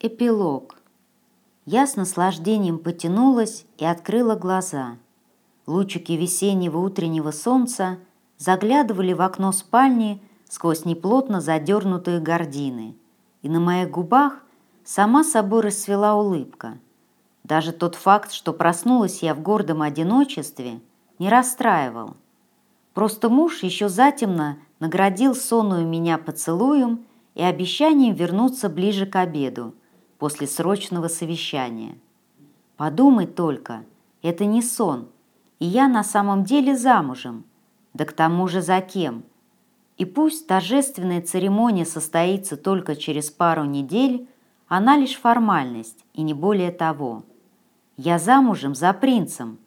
Эпилог. Я с наслаждением потянулась и открыла глаза. Лучики весеннего утреннего солнца заглядывали в окно спальни сквозь неплотно задернутые гардины, и на моих губах сама собой расцвела улыбка. Даже тот факт, что проснулась я в гордом одиночестве, не расстраивал. Просто муж еще затемно наградил сонную меня поцелуем и обещанием вернуться ближе к обеду, после срочного совещания. Подумай только, это не сон, и я на самом деле замужем, да к тому же за кем. И пусть торжественная церемония состоится только через пару недель, она лишь формальность и не более того. Я замужем за принцем.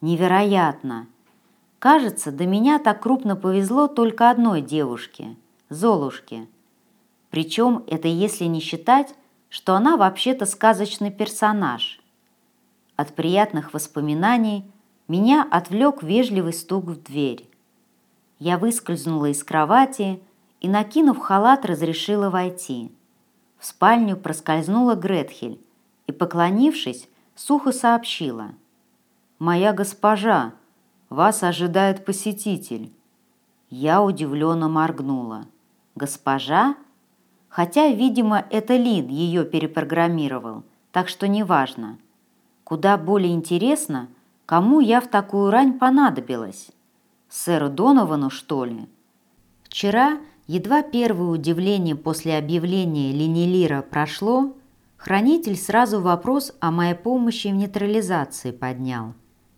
Невероятно! Кажется, до меня так крупно повезло только одной девушке – Золушке. Причем это если не считать что она вообще-то сказочный персонаж. От приятных воспоминаний меня отвлек вежливый стук в дверь. Я выскользнула из кровати и, накинув халат, разрешила войти. В спальню проскользнула Гретхель и, поклонившись, сухо сообщила. «Моя госпожа, вас ожидает посетитель». Я удивленно моргнула. «Госпожа?» Хотя, видимо, это Лин ее перепрограммировал, так что неважно. Куда более интересно, кому я в такую рань понадобилась. Сэру Доновану, что ли? Вчера, едва первое удивление после объявления Ленилира прошло, хранитель сразу вопрос о моей помощи в нейтрализации поднял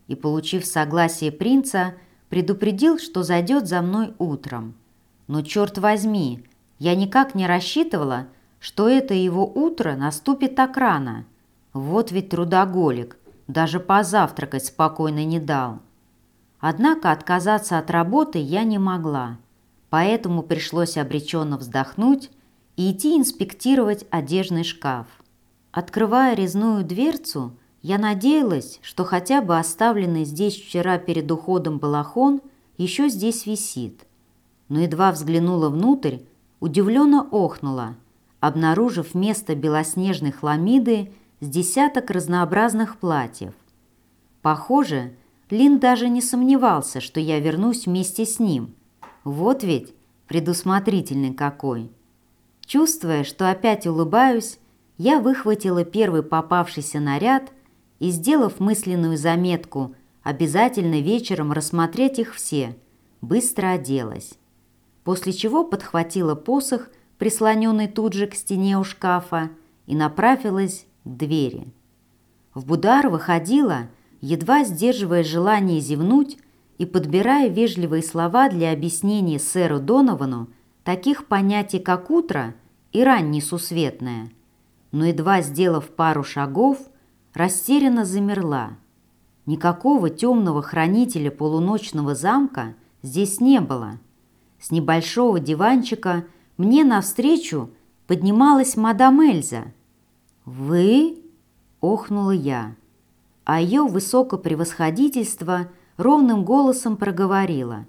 и, получив согласие принца, предупредил, что зайдет за мной утром. Но черт возьми, я никак не рассчитывала, что это его утро наступит так рано. Вот ведь трудоголик, даже позавтракать спокойно не дал. Однако отказаться от работы я не могла, поэтому пришлось обреченно вздохнуть и идти инспектировать одежный шкаф. Открывая резную дверцу, я надеялась, что хотя бы оставленный здесь вчера перед уходом балахон еще здесь висит. Но едва взглянула внутрь, удивленно охнула, обнаружив вместо белоснежной хламиды с десяток разнообразных платьев. Похоже, Лин даже не сомневался, что я вернусь вместе с ним. Вот ведь предусмотрительный какой. Чувствуя, что опять улыбаюсь, я выхватила первый попавшийся наряд и, сделав мысленную заметку обязательно вечером рассмотреть их все, быстро оделась после чего подхватила посох, прислоненный тут же к стене у шкафа, и направилась к двери. В будар выходила, едва сдерживая желание зевнуть и подбирая вежливые слова для объяснения сэру Доновану таких понятий, как утро и рань несусветная. Но едва сделав пару шагов, растерянно замерла. Никакого темного хранителя полуночного замка здесь не было – с небольшого диванчика мне навстречу поднималась мадам Эльза. «Вы?» – охнула я. А ее высокопревосходительство ровным голосом проговорила.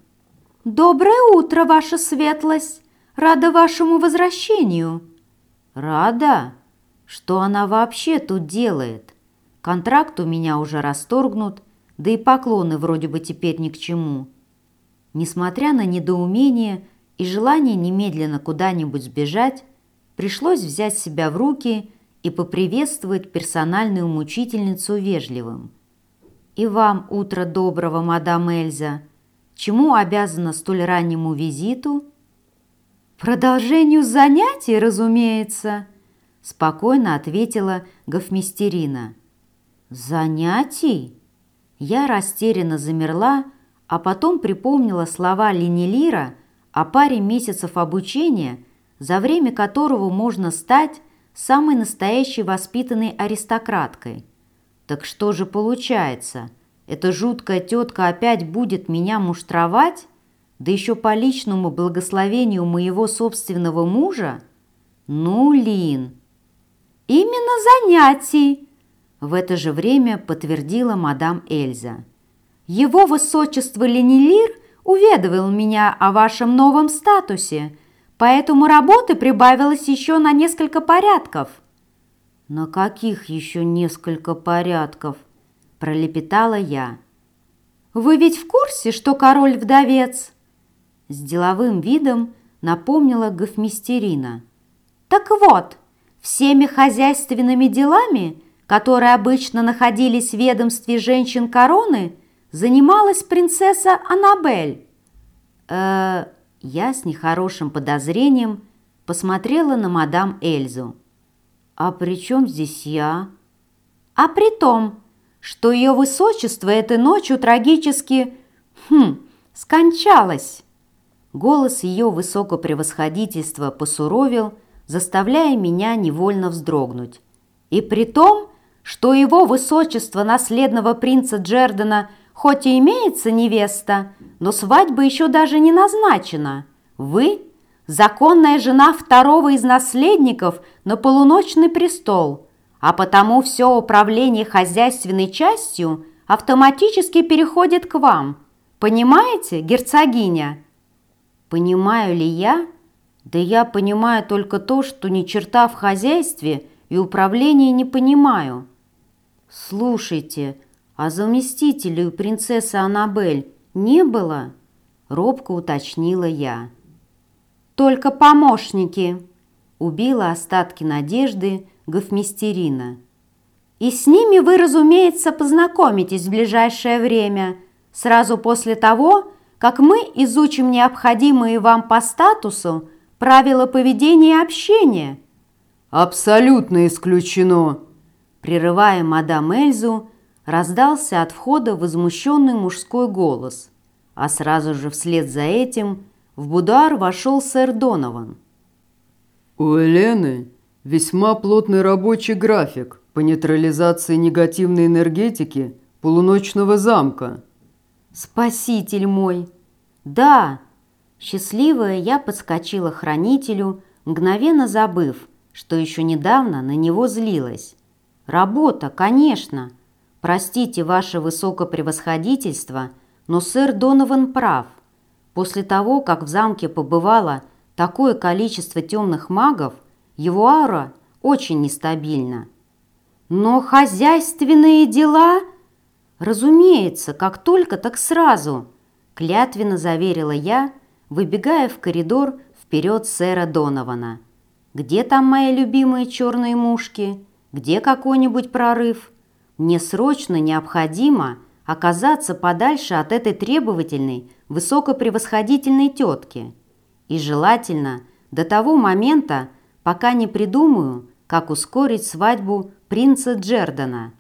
«Доброе утро, ваша светлость! Рада вашему возвращению!» «Рада? Что она вообще тут делает? Контракт у меня уже расторгнут, да и поклоны вроде бы теперь ни к чему. Несмотря на недоумение и желание немедленно куда-нибудь сбежать, пришлось взять себя в руки и поприветствовать персональную мучительницу вежливым. «И вам утро доброго, мадам Эльза! Чему обязана столь раннему визиту?» «Продолжению занятий, разумеется!» спокойно ответила гофмистерина. «Занятий?» Я растерянно замерла, а потом припомнила слова Ленилира о паре месяцев обучения, за время которого можно стать самой настоящей воспитанной аристократкой. Так что же получается? Эта жуткая тетка опять будет меня муштровать? Да еще по личному благословению моего собственного мужа? Ну, Лин! Именно занятий! В это же время подтвердила мадам Эльза. Его высочество Ленилир уведомил меня о вашем новом статусе, поэтому работы прибавилось еще на несколько порядков». «На каких еще несколько порядков?» – пролепетала я. «Вы ведь в курсе, что король вдовец?» С деловым видом напомнила гофмистерина. «Так вот, всеми хозяйственными делами, которые обычно находились в ведомстве женщин короны, занималась принцесса Аннабель». «Э-э...» Я с нехорошим подозрением посмотрела на мадам Эльзу. «А при чем здесь я?» «А при том, что ее высочество этой ночью трагически... Хм, скончалось!» Голос ее высокопревосходительства посуровил, заставляя меня невольно вздрогнуть. И при том, что его высочество наследного принца Джердана хоть и имеется невеста, но свадьба еще даже не назначена. Вы – законная жена второго из наследников на полуночный престол, а потому все управление хозяйственной частью автоматически переходит к вам. Понимаете, герцогиня?» Понимаю ли я? Да я понимаю только то, что ни черта в хозяйстве и управлении не понимаю. Слушайте, а заместителей у принцессы Аннабель не было? Робко уточнила я. Только помощники. Убила остатки надежды гофмистерина. И с ними вы, разумеется, познакомитесь в ближайшее время, сразу после того, как мы изучим необходимые вам по статусу правила поведения и общения». «Абсолютно исключено!» Прерывая мадам Эльзу, раздался от входа возмущенный мужской голос, а сразу же вслед за этим в будуар вошел сэр Донован. «У Елены весьма плотный рабочий график по нейтрализации негативной энергетики полуночного замка». «Спаситель мой!» «Да!» Счастливая я подскочила хранителю, мгновенно забыв, что еще недавно на него злилась. «Работа, конечно! Простите ваше высокопревосходительство, но сэр Донован прав. После того, как в замке побывало такое количество темных магов, его аура очень нестабильна. Но хозяйственные дела...» «Разумеется, как только, так сразу», – клятвенно заверила я, выбегая в коридор вперед сэра Донована. «Где там мои любимые черные мушки? Где какой-нибудь прорыв? Мне срочно необходимо оказаться подальше от этой требовательной, высокопревосходительной тетки. И желательно до того момента, пока не придумаю, как ускорить свадьбу принца Джердана».